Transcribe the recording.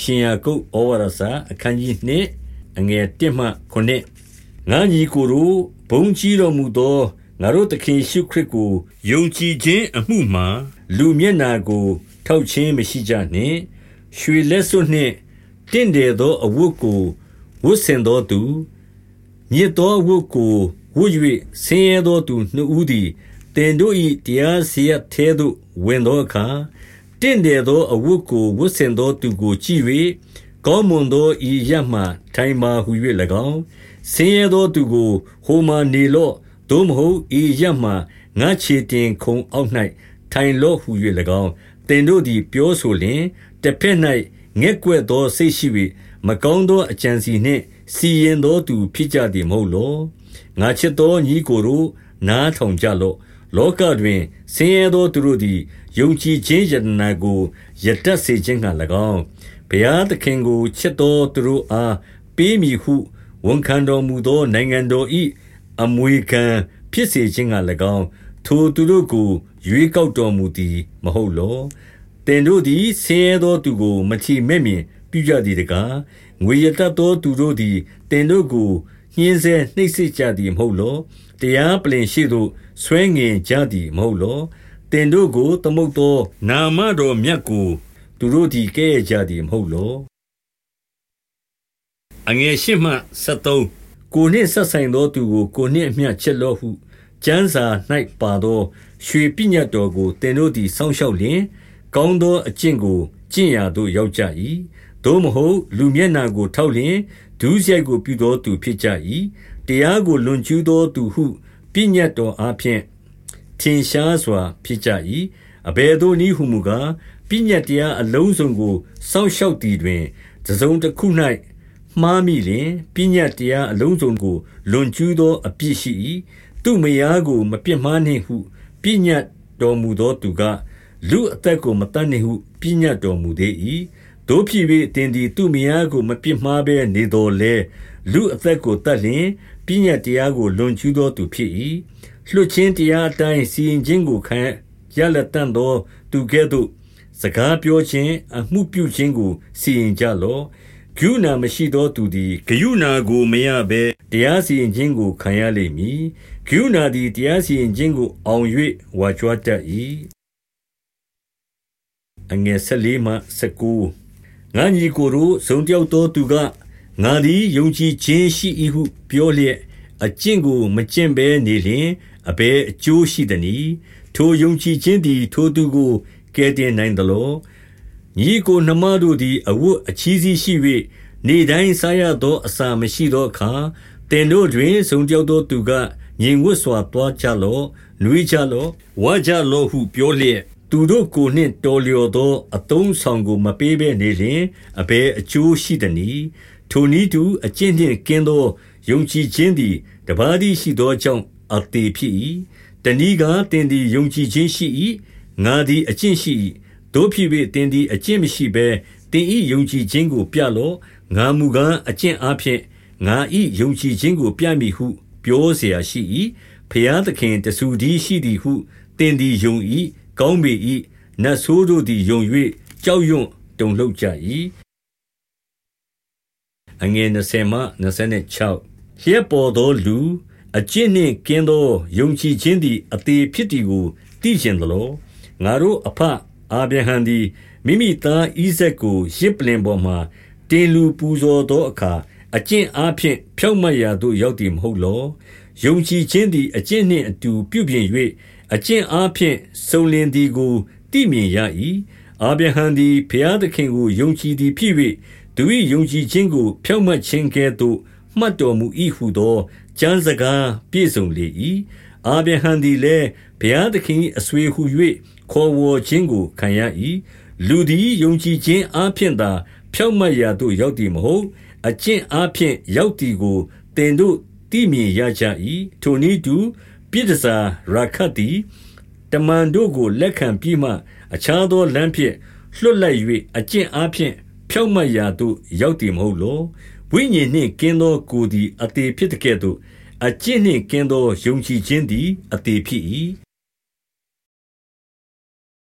ရှင်ယာကုပ်ဩဝါဒစာအခန်းကြီး2အငယ်1မှ9ငါညီကိုတို့ဘုံကြီးတော်မူသောငါတို့သခင်ရှုခရစ်ကိုယုံကြည်ခြင်းအမှုမှာလူမျက်နာကို ထောက်ခြင်းမရှိကြနှင့်ရွှေလက်စွပ်နှင့်တင့်တယ်သောအဝတ်ကိုဝတ်ဆင်သောသူမြစ်သောအဝတ်ကိုဝတ်၍ဆင်းရဲသောသူနှစ်ဦးသည်တင်တို့၏တရားစီရသေးသို့ဝင်သောအခါ တင့်တယ်သောအဝတ်ကိုဝတ်ဆင်သောသူကိုကြည့်၍ကောင်းမွန်သောဤရမှထိုင်မာဟု၍၎င်းဆင်းရဲသောသူကိုဟိုမှနေလော့သို့မဟုတ်ဤရမှငါခြေတင်ခုံအောက်၌ထိုင်လော့ဟု၍၎င်းတင်တို့သည်ပြောဆိုလျင်တစ်ဖက်၌ငက်ကွက်သောစိတ်ရှိ၍မကောင်းသောအကြံစီနှင့်စီရင်သောသူဖြစ်ကြသည်မဟုတ်လောငါချစ်သောညီကိုတို့နားထောင်ကြလော့ လောကတွင်ဆင်းရဲသောသူတို့သည်ယုံကြည်ခြင်းယတနာကိုယတတ်စေခြင်းက၎င်းဘုရားသခင်ကိုချစ်သောသူတို့အားပေးမည်ဟုဝန်ခံတော်မူသောနိုင်ငံတော်၏အမွေခံဖြစ်စေခြင်းက၎င်းထိုသူတို့ကိုရွေးကောက်တော်မူသည်မဟုတ်လောတင်တို့သည်ဆင်းရဲသောသူကိုမချီမဲ့မြင်ပြုကြသည်တကားငွေရတတ်သောသူတို့သည်တင်တို့ကို ညှင်းဆဲနှိပ်စက်ကြသည်မဟုတ်လောတရားပလင်ရှိသို့ဆွဲငင်ကြသည်မဟုတ်လောတင်တို့ကိုသမုတ်သော နာမတော်မြတ်ကိုသူတို့သည်ကဲ့ရဲ့ကြသည်မဟုတ်လောအငယ်ရှိမှ73ကိုနှင့်ဆက်ဆိုင်သောသူကိုကိုနှင့်အမျှချစ်လော့ဟုကျမ်းစာ၌ပါသော ရွှေပညတ်တော်ကိုတင်တို့သည်စောင့်ရှောက်လျင်ကောင်းသောအကျင့်ကိုကျင့်ရာသို့ရောက်ကြ၏သို့မဟုတ်လူမျက်နာကိုထောက်လျင် ဒုစရိုက်ကိုပြုသောသူဖြစ်ကြ၏တရားကိုလွန်ကျူးသောသူဟုပညတ်တော်အားဖြင့်ထင်ရှားစွာဖြစ်ကြ၏အဘယ်သို့နည်းဟုမူကားပညတ်တရားအလုံးစုံကိုစောင့်ရှောက်သည်တွင်တစုံတစ်ခု၌မှားမိလျင်ပညတ်တရားအလုံးစုံကိုလွန်ကျူးသောအပြစ်ရှိ၏သူမယားကိုမပြစ်မှားနှင့်ဟုပညတ်တော်မူသောသူကလူအသက်ကိုမတတ်နှင့်ဟုပညတ်တော်မူသေး၏ တို့ဖြစ်၍တင်သည်သူမယားကိုမပြစ်မှားဘဲနေတော်လဲလူအသက်ကိုတတ်လျင်ပညတ်တရားကိုလွန်ကျူးသောသူဖြစ်၏လွှတ်ခြင်းတရားအတိုင်းစီရင်ခြင်းကိုခံရလက်တန်သောသူကဲ့သို့ စကားပြောခြင်းအမှုပြုခြင်းကိုစီရင်ကြလော့ဂုဏမရှိသောသူသည်ဂယုဏကိုမရဘဲတရားစီရင်ခြင်းကိုခံရလိမ့်မည်ဂုဏသည်တရားစီရင်ခြင်းကိုအောင်၍ဝါကြွားတတ်၏အငယ်14မှ19 ငါညီကိုတို့ဇုံတယောက်သောသူကငါသည်ယုံကြည်ခြင်းရှိ၏ဟုပြောလျက်အကျင့်ကိုမကျင့်ဘဲနေလျင်အဘယ်အကျိုးရှိသနည်းထိုယုံကြည်ခြင်းသည်ထိုသူကိုကယ်တင်နိုင်သလောညီကိုနှမတို့သည်အဝတ်အချီးစီးရှိ၍နေတိုင်းစားရသောအစာမရှိသောအခါတင်တို့တွင်ဆုံကြောက်သောသူကငြိမ်ဝတ်စွာတွားကြလော့နှွေးကြလော့ဝါကြလော့ဟုပြောလျက် သူတို့ကိုယ်နှင့်တော်လျော်သော အသုံးအဆောင်ကို မပေးဘဲနေလျှင် အဘယ်အကျိုးရှိသနည်း။ထိုနည်းတူ အကျင့်နှင့်ကင်းသော ယုံကြည်ခြင်းသည် တပါးတည်းရှိသောကြောင့် အသေဖြစ်၏။တနည်းကား၊သင်သည် ယုံကြည်ခြင်းရှိ၏။ငါသည် အကျင့်ရှိ၏။သို့ဖြစ်၍သင်သည် အကျင့်မရှိဘဲ သင်၏ယုံကြည်ခြင်းကို ပြလော့။ငါမူကား အကျင့်အားဖြင့် ငါ၏ယုံကြည်ခြင်းကို ပြမည်ဟု ပြောစရာရှိ၏။ဘုရားသခင်တဆူတည်းရှိသည်ဟု သင်သည် ယုံ၏ ကောင်းပေ၏နတ်ဆိုးတို့သည်ယုံ၍ကြောက်ရွံ့တုန်လှုပ်ကြ၏အငယ်20မှ26လျက်ပေါ်သောလူအကျင့်နှင့်ကင်းသောယုံကြည်ခြင်းသည်အသေးဖြစ်သည်ကိုသိကျင်သလောငါတို့အဖအာဗြဟံသည်မိမိသားဣဇက်ကိုရစ်ပလင်ပေါ်မှတင်လူပူဇော်သောအခါအကျင့်အားဖြင့်ဖြောက်မတ်ရာသို့ရောက်သည်မဟုတ်လောယုံကြည်ခြင်းသည်အကျင့်နှင့်အတူပြုပြင်၍ အကျင့်အားဖြင့်စုံလင်သည်ကိုသိမြင်ရ၏အာဗြဟံသည်ဘုရားသခင်ကိုယုံကြည်သည်ဖြစ်၍သူ၏ယုံကြည်ခြင်းကိုဖြောက်မတ်ခြင်းကဲ့သို့မှတ်တော်မူ၏ဟုသောကျမ်းစကားပြည့်စုံလေ၏အာဗြဟံသည်လည်းဘုရားသခင်၏အဆွေဟု၍ခေါ်ဝေါ်ခြင်းကိုခံရ၏လူသည်ယုံကြည်ခြင်းအားဖြင့်သာဖြောက်မတ်ရာသို့ရောက်သည်မဟုတ်အကျင့်အားဖြင့်ရောက်သည်ကိုတင်တို့သိမြင်ရကြ၏ထိုနည်းတူ ပြည်တစားရာခတ်သည်တမန်တို့ကိုလက်ခံပြီးမှ အခြားသောလမ်းဖြင့်လွတ်လိုက်၍အကျင့်အားဖြင့်ဖြောက်မတ်ရာသို့ရောက်သည်မဟုတ်လောဝိညာဉ်နှင့်ကင်းသောကိုယ်သည်အသေးဖြစ်တဲ့ကဲ့သို့အကျင့်နှင့်ကင်းသောယုံကြည်ခြင်းသည်အသေးဖြစ်၏